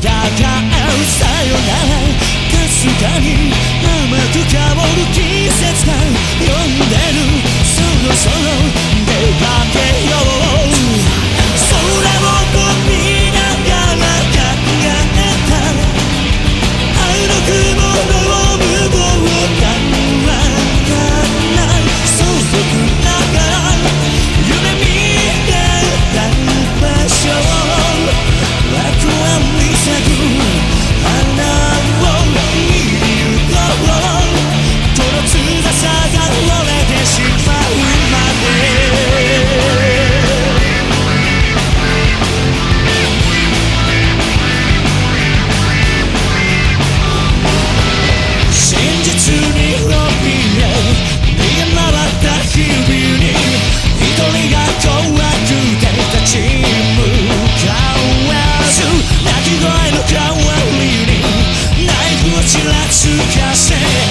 抱えさよなら。かすかに甘く香る君。não just say